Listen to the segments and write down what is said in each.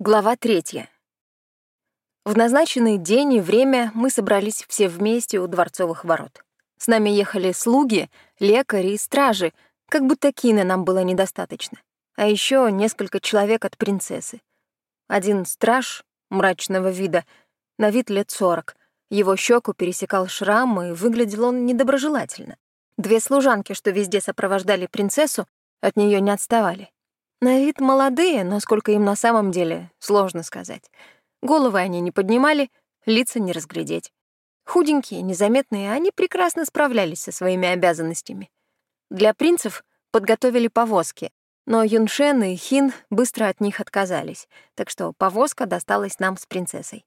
Глава третья. В назначенный день и время мы собрались все вместе у дворцовых ворот. С нами ехали слуги, лекари и стражи, как будто кина нам было недостаточно. А еще несколько человек от принцессы. Один страж мрачного вида, на вид лет сорок. Его щеку пересекал шрам, и выглядел он недоброжелательно. Две служанки, что везде сопровождали принцессу, от нее не отставали. На вид молодые, но сколько им на самом деле, сложно сказать. Головы они не поднимали, лица не разглядеть. Худенькие, незаметные, они прекрасно справлялись со своими обязанностями. Для принцев подготовили повозки, но Юншен и Хин быстро от них отказались, так что повозка досталась нам с принцессой.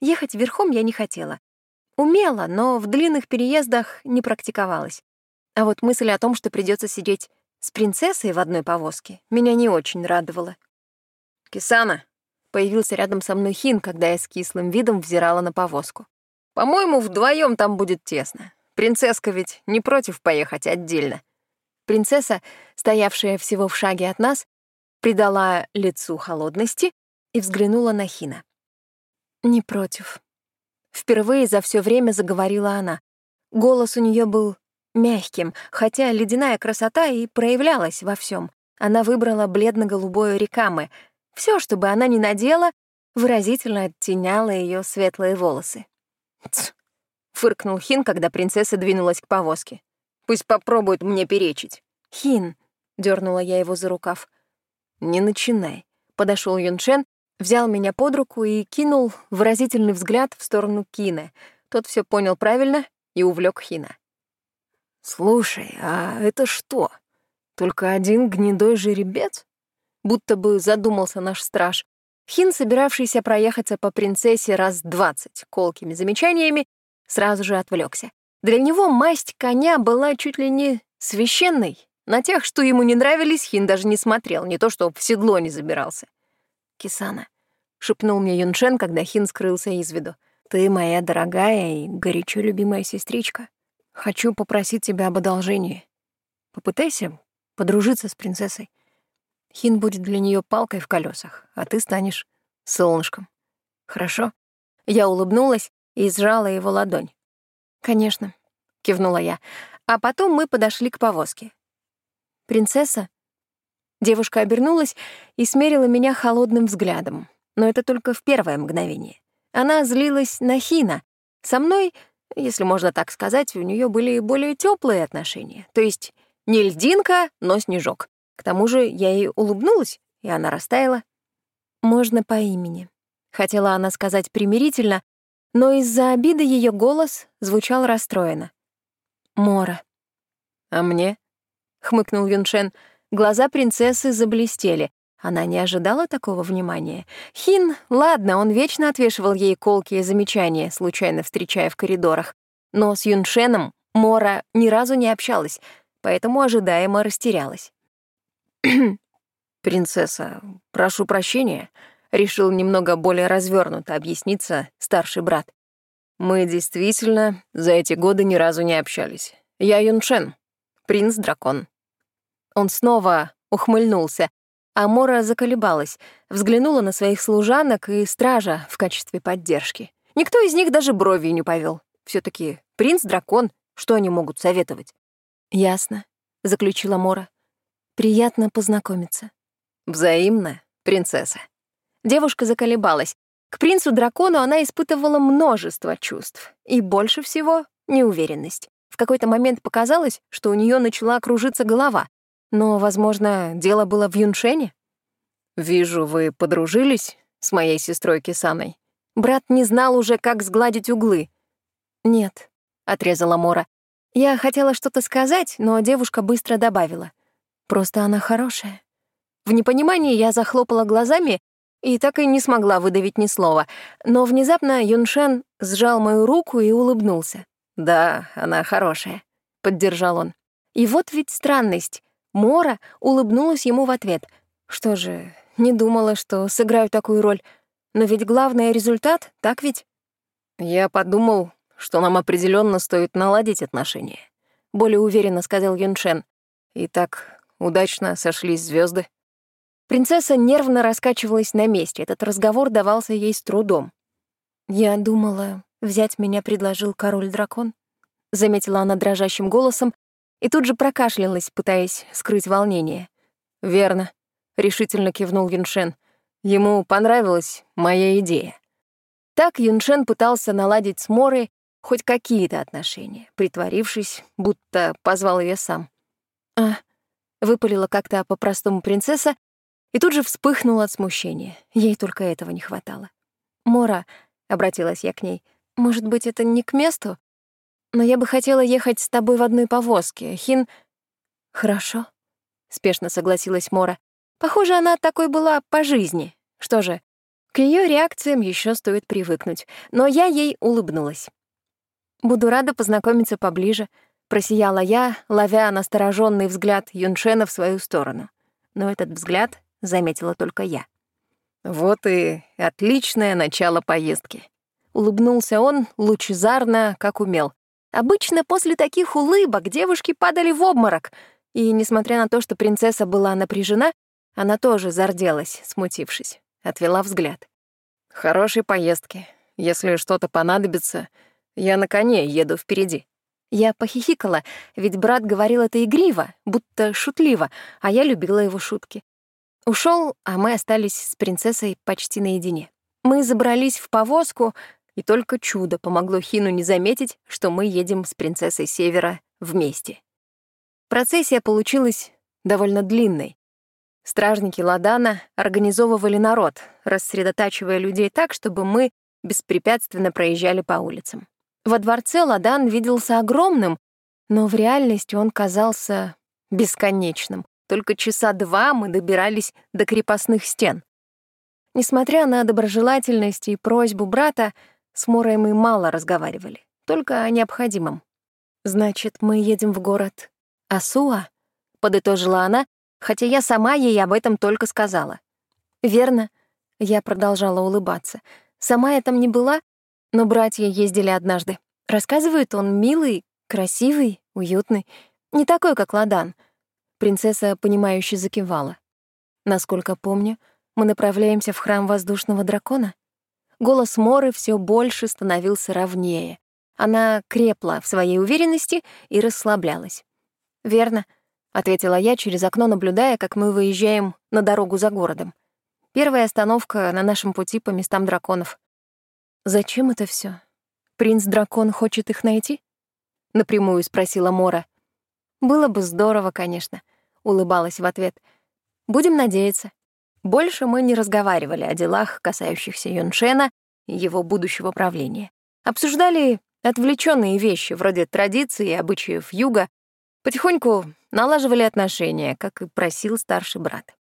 Ехать верхом я не хотела. Умела, но в длинных переездах не практиковалась. А вот мысль о том, что придется сидеть с принцессой в одной повозке меня не очень радовало. «Кисана!» — появился рядом со мной Хин, когда я с кислым видом взирала на повозку. «По-моему, вдвоем там будет тесно. Принцесска ведь не против поехать отдельно». Принцесса, стоявшая всего в шаге от нас, придала лицу холодности и взглянула на Хина. «Не против». Впервые за все время заговорила она. Голос у нее был мягким, хотя ледяная красота и проявлялась во всем. Она выбрала бледно-голубое рекамы. Все, чтобы она не надела, выразительно оттеняло ее светлые волосы. «Тсс!» — фыркнул Хин, когда принцесса двинулась к повозке. «Пусть попробует мне перечить». «Хин!» — дернула я его за рукав. «Не начинай». Подошел Юншен, взял меня под руку и кинул выразительный взгляд в сторону Кина. Тот все понял правильно и увлек Хина. «Слушай, а это что? Только один гнедой жеребец?» Будто бы задумался наш страж. Хин, собиравшийся проехаться по принцессе раз двадцать колкими замечаниями, сразу же отвлекся. Для него масть коня была чуть ли не священной. На тех, что ему не нравились, Хин даже не смотрел, не то что в седло не забирался. «Кисана», — шепнул мне Юншен, когда Хин скрылся из виду, — «ты моя дорогая и горячо любимая сестричка. Хочу попросить тебя об одолжении. Попытайся подружиться с принцессой. Хин будет для нее палкой в колесах, а ты станешь солнышком. Хорошо? Я улыбнулась и сжала его ладонь. «Конечно», — кивнула я. А потом мы подошли к повозке. «Принцесса?» Девушка обернулась и смерила меня холодным взглядом, но это только в первое мгновение. Она злилась на Хина. Со мной если можно так сказать, у нее были более теплые отношения. То есть не льдинка, но снежок. К тому же я ей улыбнулась, и она растаяла. «Можно по имени», — хотела она сказать примирительно, но из-за обиды ее голос звучал расстроенно. «Мора». «А мне?» — хмыкнул Юншен. Глаза принцессы заблестели. Она не ожидала такого внимания. Хин, ладно, он вечно отвешивал ей колкие замечания, случайно встречая в коридорах. Но с Юншеном Мора ни разу не общалась, поэтому ожидаемо растерялась. «Принцесса, прошу прощения», — решил немного более развернуто объясниться старший брат. «Мы действительно за эти годы ни разу не общались. Я Юншен, принц-дракон». Он снова ухмыльнулся, Амора заколебалась, взглянула на своих служанок и стража в качестве поддержки. Никто из них даже бровью не повел. все таки принц-дракон, что они могут советовать? «Ясно», — заключила Мора. «Приятно познакомиться». «Взаимно, принцесса». Девушка заколебалась. К принцу-дракону она испытывала множество чувств. И больше всего — неуверенность. В какой-то момент показалось, что у нее начала кружиться голова. Но, возможно, дело было в Юншене? «Вижу, вы подружились с моей сестрой Кисаной». Брат не знал уже, как сгладить углы. «Нет», — отрезала Мора. Я хотела что-то сказать, но девушка быстро добавила. «Просто она хорошая». В непонимании я захлопала глазами и так и не смогла выдавить ни слова, но внезапно Юншен сжал мою руку и улыбнулся. «Да, она хорошая», — поддержал он. И вот ведь странность. Мора улыбнулась ему в ответ. Что же, не думала, что сыграю такую роль. Но ведь главный результат, так ведь? Я подумал, что нам определенно стоит наладить отношения. Более уверенно сказал Юншен. И так удачно сошлись звезды. Принцесса нервно раскачивалась на месте. Этот разговор давался ей с трудом. «Я думала, взять меня предложил король-дракон», — заметила она дрожащим голосом и тут же прокашлялась, пытаясь скрыть волнение. «Верно», — решительно кивнул Юншен. «Ему понравилась моя идея». Так Юншен пытался наладить с Морой хоть какие-то отношения, притворившись, будто позвал ее сам. «А», — выпалила как-то по-простому принцесса и тут же вспыхнула от смущения. Ей только этого не хватало. «Мора», — обратилась я к ней, — «может быть, это не к месту? Но я бы хотела ехать с тобой в одной повозке. Хин...» «Хорошо», — спешно согласилась Мора. «Похоже, она такой была по жизни. Что же, к ее реакциям еще стоит привыкнуть, но я ей улыбнулась. «Буду рада познакомиться поближе», — просияла я, ловя настороженный взгляд Юншена в свою сторону. Но этот взгляд заметила только я. «Вот и отличное начало поездки», — улыбнулся он лучезарно, как умел. Обычно после таких улыбок девушки падали в обморок, и, несмотря на то, что принцесса была напряжена, она тоже зарделась, смутившись, отвела взгляд. «Хорошей поездки. Если что-то понадобится, я на коне еду впереди». Я похихикала, ведь брат говорил это игриво, будто шутливо, а я любила его шутки. Ушел, а мы остались с принцессой почти наедине. Мы забрались в повозку, и только чудо помогло Хину не заметить, что мы едем с принцессой Севера вместе. Процессия получилась довольно длинной. Стражники Ладана организовывали народ, рассредотачивая людей так, чтобы мы беспрепятственно проезжали по улицам. Во дворце Ладан виделся огромным, но в реальности он казался бесконечным. Только часа два мы добирались до крепостных стен. Несмотря на доброжелательность и просьбу брата, с Морой мы мало разговаривали, только о необходимом. «Значит, мы едем в город Асуа?» — подытожила она, хотя я сама ей об этом только сказала. «Верно», — я продолжала улыбаться. «Сама я там не была, но братья ездили однажды. Рассказывают, он милый, красивый, уютный, не такой, как Ладан». Принцесса, понимающе закивала. Насколько помню, мы направляемся в храм воздушного дракона. Голос Моры все больше становился ровнее. Она крепла в своей уверенности и расслаблялась. «Верно», — ответила я через окно, наблюдая, как мы выезжаем на дорогу за городом. Первая остановка на нашем пути по местам драконов. «Зачем это все? Принц-дракон хочет их найти?» — напрямую спросила Мора. «Было бы здорово, конечно», — улыбалась в ответ. «Будем надеяться». Больше мы не разговаривали о делах, касающихся Юншена и его будущего правления. Обсуждали отвлеченные вещи, вроде традиций и обычаев юга. Потихоньку налаживали отношения, как и просил старший брат.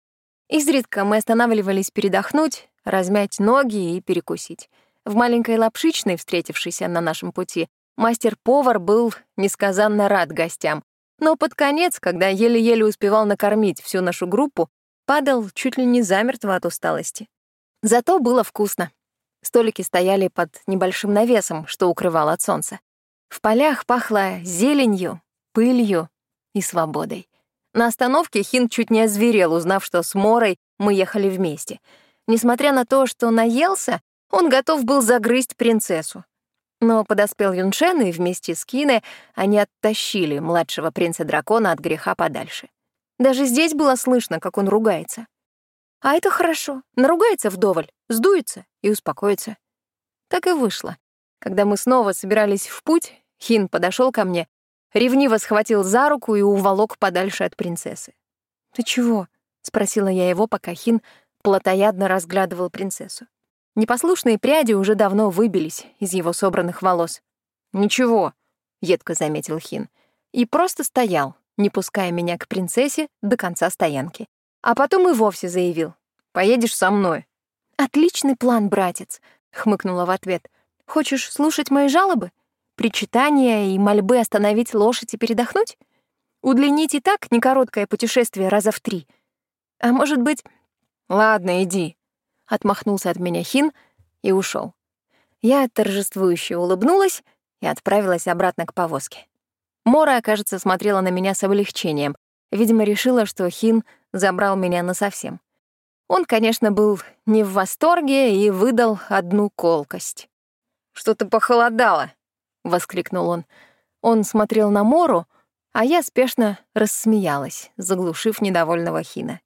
Изредка мы останавливались передохнуть, размять ноги и перекусить. В маленькой лапшичной, встретившейся на нашем пути, мастер-повар был несказанно рад гостям, но под конец, когда еле-еле успевал накормить всю нашу группу, падал чуть ли не замертво от усталости. Зато было вкусно. Столики стояли под небольшим навесом, что укрывал от солнца. В полях пахло зеленью, пылью и свободой. На остановке Хин чуть не озверел, узнав, что с Морой мы ехали вместе. Несмотря на то, что наелся, он готов был загрызть принцессу. Но подоспел Юншен, и вместе с Кине они оттащили младшего принца-дракона от греха подальше. Даже здесь было слышно, как он ругается. А это хорошо. Наругается вдоволь, сдуется и успокоится. Так и вышло. Когда мы снова собирались в путь, Хин подошел ко мне, ревниво схватил за руку и уволок подальше от принцессы. «Ты чего?» — спросила я его, пока Хин плотоядно разглядывал принцессу. Непослушные пряди уже давно выбились из его собранных волос. «Ничего», — едко заметил Хин, и просто стоял, не пуская меня к принцессе до конца стоянки. А потом и вовсе заявил. «Поедешь со мной». «Отличный план, братец», — хмыкнула в ответ. «Хочешь слушать мои жалобы? Причитания и мольбы остановить лошадь и передохнуть? Удлинить и так некороткое путешествие раза в три. А может быть...» «Ладно, иди», отмахнулся от меня Хин и ушел. Я торжествующе улыбнулась и отправилась обратно к повозке. Мора, кажется, смотрела на меня с облегчением. Видимо, решила, что Хин забрал меня насовсем. Он, конечно, был не в восторге и выдал одну колкость. «Что-то похолодало», — воскликнул он. Он смотрел на Мору, а я спешно рассмеялась, заглушив недовольного Хина.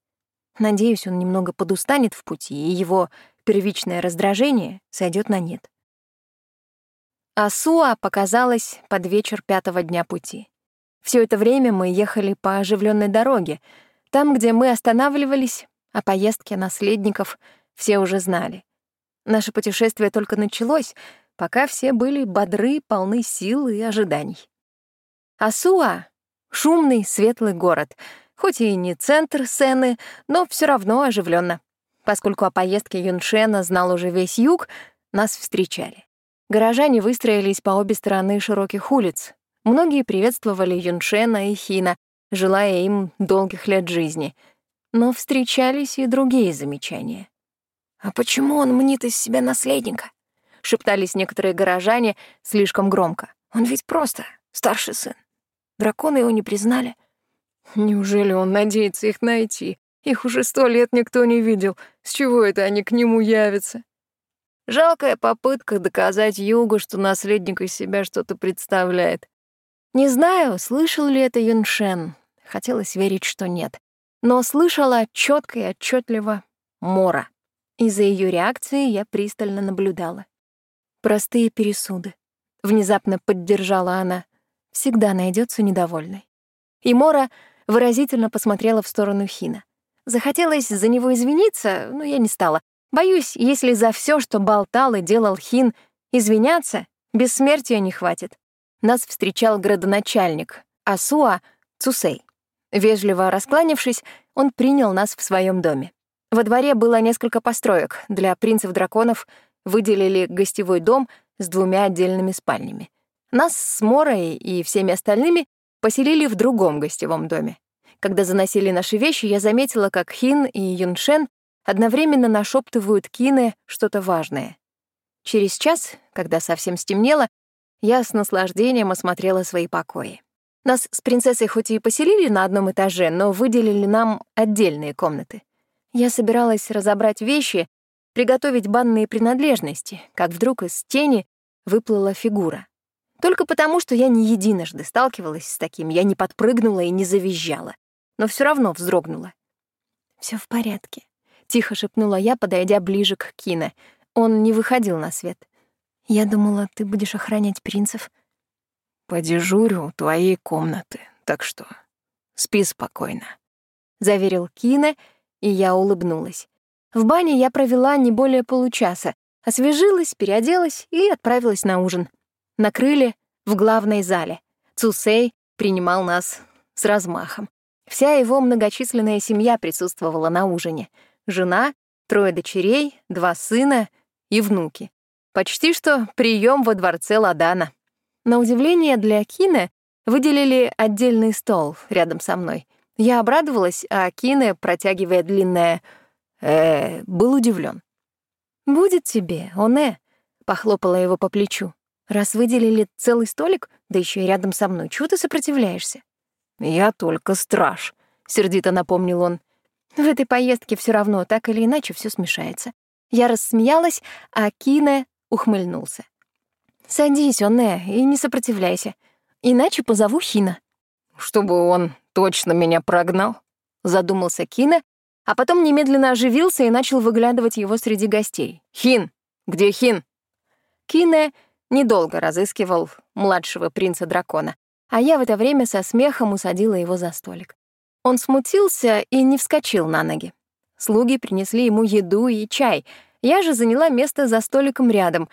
Надеюсь, он немного подустанет в пути, и его первичное раздражение сойдет на нет. Асуа показалась под вечер пятого дня пути. Все это время мы ехали по оживленной дороге. Там, где мы останавливались, о поездке наследников все уже знали. Наше путешествие только началось, пока все были бодры, полны сил и ожиданий. Асуа — шумный, светлый город, хоть и не центр сцены, но все равно оживленно. Поскольку о поездке Юншена знал уже весь юг, нас встречали. Горожане выстроились по обе стороны широких улиц. Многие приветствовали Юншена и Хина, желая им долгих лет жизни. Но встречались и другие замечания. «А почему он мнит из себя наследника?» — шептались некоторые горожане слишком громко. «Он ведь просто старший сын. Драконы его не признали». «Неужели он надеется их найти? Их уже сто лет никто не видел. С чего это они к нему явятся?» Жалкая попытка доказать Югу, что наследник из себя что-то представляет. Не знаю, слышал ли это Юншен. Хотелось верить, что нет. Но слышала четко и отчетливо Мора. Из-за ее реакции я пристально наблюдала. Простые пересуды. Внезапно поддержала она. Всегда найдется недовольный. И Мора выразительно посмотрела в сторону Хина. Захотелось за него извиниться, но я не стала. Боюсь, если за все, что болтал и делал Хин, извиняться, бессмертия не хватит. Нас встречал градоначальник Асуа Цусей. Вежливо раскланившись, он принял нас в своем доме. Во дворе было несколько построек. Для принцев-драконов выделили гостевой дом с двумя отдельными спальнями. Нас с Морой и всеми остальными поселили в другом гостевом доме. Когда заносили наши вещи, я заметила, как Хин и Юншен одновременно нашептывают Кине что-то важное. Через час, когда совсем стемнело, я с наслаждением осмотрела свои покои. Нас с принцессой хоть и поселили на одном этаже, но выделили нам отдельные комнаты. Я собиралась разобрать вещи, приготовить банные принадлежности, как вдруг из тени выплыла фигура. Только потому, что я не единожды сталкивалась с таким, я не подпрыгнула и не завизжала, но все равно вздрогнула. Все в порядке», Тихо шепнула я, подойдя ближе к Кине. Он не выходил на свет. Я думала, ты будешь охранять принцев. Подежурю у твоей комнаты, так что спи спокойно. Заверил Кине, и я улыбнулась. В бане я провела не более получаса, освежилась, переоделась и отправилась на ужин. Накрыли в главной зале. Цусей принимал нас с размахом. Вся его многочисленная семья присутствовала на ужине — жена, трое дочерей, два сына и внуки. Почти что прием во дворце Ладана. На удивление для Кине выделили отдельный стол рядом со мной. Я обрадовалась, а Кине, протягивая длинное э, был удивлен. «Будет тебе, оне», — похлопала его по плечу. «Раз выделили целый столик, да еще и рядом со мной, чего ты сопротивляешься?» «Я только страж», — сердито напомнил он. В этой поездке все равно так или иначе все смешается. Я рассмеялась, а Кине ухмыльнулся. «Садись, Онне, и не сопротивляйся. Иначе позову Хина». «Чтобы он точно меня прогнал?» — задумался Кине, а потом немедленно оживился и начал выглядывать его среди гостей. «Хин! Где Хин?» Кине недолго разыскивал младшего принца-дракона, а я в это время со смехом усадила его за столик. Он смутился и не вскочил на ноги. Слуги принесли ему еду и чай. Я же заняла место за столиком рядом.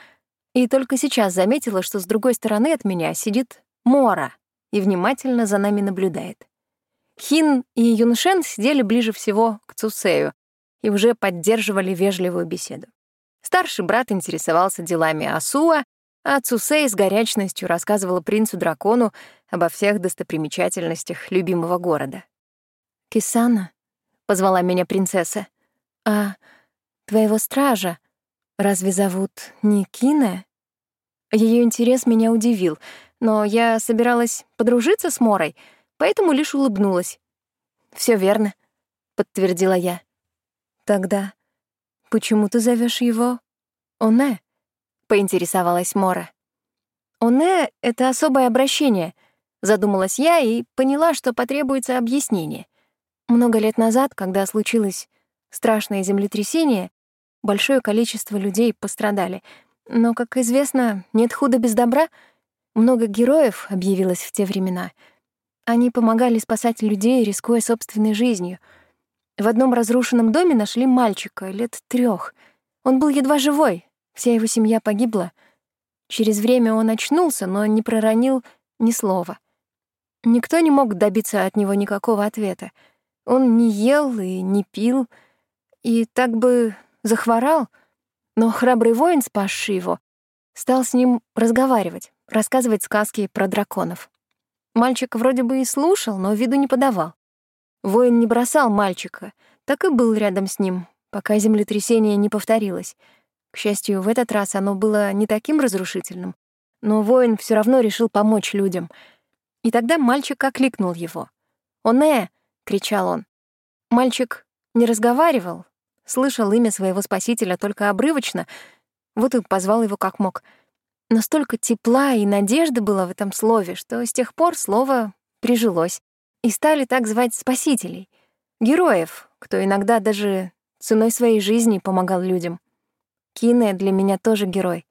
И только сейчас заметила, что с другой стороны от меня сидит Мора и внимательно за нами наблюдает. Хин и Юншен сидели ближе всего к Цусею и уже поддерживали вежливую беседу. Старший брат интересовался делами Асуа, а Цусей с горячностью рассказывала принцу-дракону обо всех достопримечательностях любимого города. «Кисана», — позвала меня принцесса, — «а твоего стража разве зовут не Кине?» Ее интерес меня удивил, но я собиралась подружиться с Морой, поэтому лишь улыбнулась. Все верно», — подтвердила я. Тогда почему ты зовешь его Оне? поинтересовалась Мора. Оне — это особое обращение, задумалась я и поняла, что потребуется объяснение. Много лет назад, когда случилось страшное землетрясение, большое количество людей пострадали. Но, как известно, нет худа без добра. Много героев объявилось в те времена. Они помогали спасать людей, рискуя собственной жизнью. В одном разрушенном доме нашли мальчика лет трех. Он был едва живой, вся его семья погибла. Через время он очнулся, но не проронил ни слова. Никто не мог добиться от него никакого ответа. Он не ел и не пил, и так бы захворал, но храбрый воин, спасший его, стал с ним разговаривать, рассказывать сказки про драконов. Мальчик вроде бы и слушал, но виду не подавал. Воин не бросал мальчика, так и был рядом с ним, пока землетрясение не повторилось. К счастью, в этот раз оно было не таким разрушительным, но воин все равно решил помочь людям. И тогда мальчик окликнул его. «Оне!» — кричал он. Мальчик не разговаривал, слышал имя своего спасителя только обрывочно, вот и позвал его как мог. Но столько тепла и надежды было в этом слове, что с тех пор слово прижилось. И стали так звать спасителей, героев, кто иногда даже ценой своей жизни помогал людям. Кине для меня тоже герой.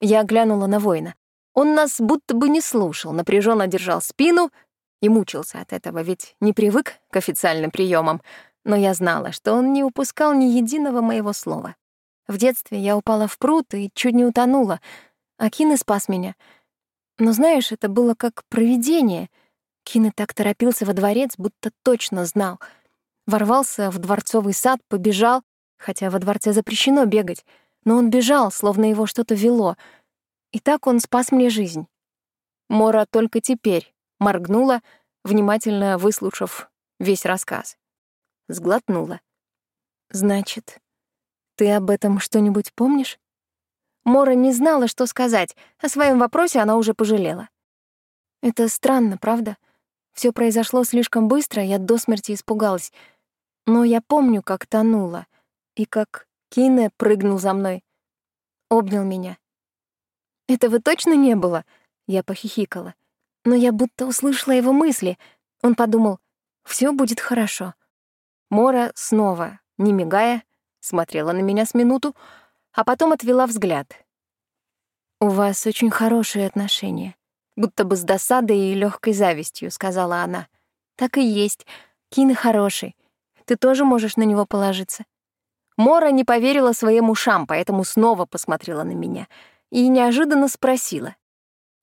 Я глянула на воина. Он нас будто бы не слушал, напряженно держал спину и мучился от этого, ведь не привык к официальным приемам. Но я знала, что он не упускал ни единого моего слова. В детстве я упала в пруд и чуть не утонула, а Кины спас меня. Но знаешь, это было как провидение. Кины так торопился во дворец, будто точно знал. Ворвался в дворцовый сад, побежал, хотя во дворце запрещено бегать, но он бежал, словно его что-то вело. И так он спас мне жизнь. Мора только теперь моргнула, внимательно выслушав весь рассказ. Сглотнула. «Значит, ты об этом что-нибудь помнишь?» Мора не знала, что сказать. О своем вопросе она уже пожалела. Это странно, правда? Все произошло слишком быстро, я до смерти испугалась. Но я помню, как тонула, и как Кине прыгнул за мной. Обнял меня. Этого точно не было, я похихикала но я будто услышала его мысли. Он подумал, все будет хорошо. Мора снова, не мигая, смотрела на меня с минуту, а потом отвела взгляд. «У вас очень хорошие отношения», будто бы с досадой и легкой завистью, сказала она. «Так и есть. Кин хороший. Ты тоже можешь на него положиться». Мора не поверила своим ушам, поэтому снова посмотрела на меня и неожиданно спросила.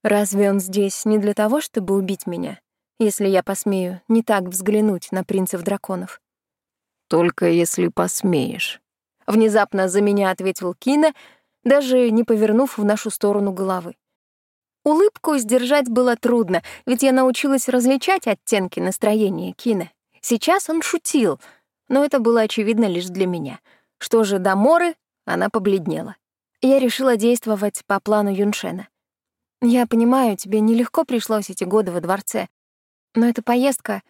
Разве он здесь не для того, чтобы убить меня, если я посмею не так взглянуть на принцев драконов? Только если посмеешь. Внезапно за меня ответил Кина, даже не повернув в нашу сторону головы. Улыбку сдержать было трудно, ведь я научилась различать оттенки настроения Кина. Сейчас он шутил, но это было очевидно лишь для меня. Что же до Моры, она побледнела. Я решила действовать по плану Юншена. Я понимаю, тебе нелегко пришлось эти годы во дворце, но эта поездка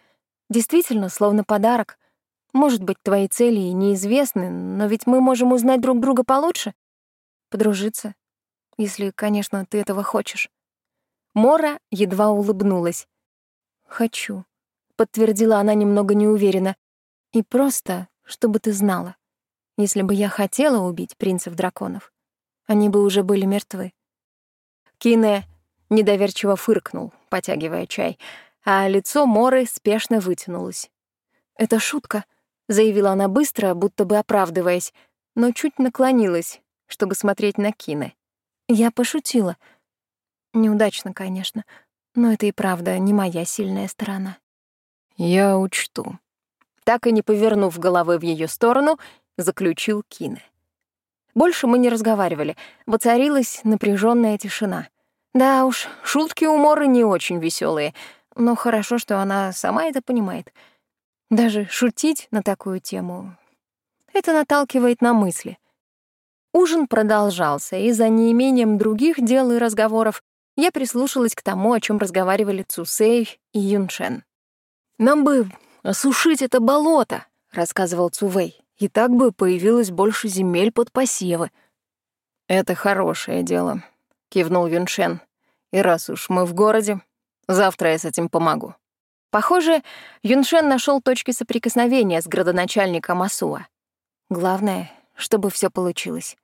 действительно словно подарок. Может быть, твои цели и неизвестны, но ведь мы можем узнать друг друга получше, подружиться, если, конечно, ты этого хочешь. Мора едва улыбнулась. «Хочу», — подтвердила она немного неуверенно. «И просто, чтобы ты знала, если бы я хотела убить принцев-драконов, они бы уже были мертвы. Кине недоверчиво фыркнул, потягивая чай, а лицо Моры спешно вытянулось. «Это шутка», — заявила она быстро, будто бы оправдываясь, но чуть наклонилась, чтобы смотреть на Кине. «Я пошутила. Неудачно, конечно, но это и правда не моя сильная сторона». «Я учту». Так и не повернув головы в ее сторону, заключил Кине. Больше мы не разговаривали, воцарилась напряженная тишина. Да уж, шутки у Моры не очень веселые, но хорошо, что она сама это понимает. Даже шутить на такую тему — это наталкивает на мысли. Ужин продолжался, и за неимением других дел и разговоров я прислушалась к тому, о чем разговаривали Цусей и Юншен. «Нам бы осушить это болото», — рассказывал Цувей. И так бы появилось больше земель под посевы. «Это хорошее дело», — кивнул Юншен. «И раз уж мы в городе, завтра я с этим помогу». Похоже, Юншен нашел точки соприкосновения с градоначальником Асуа. Главное, чтобы все получилось.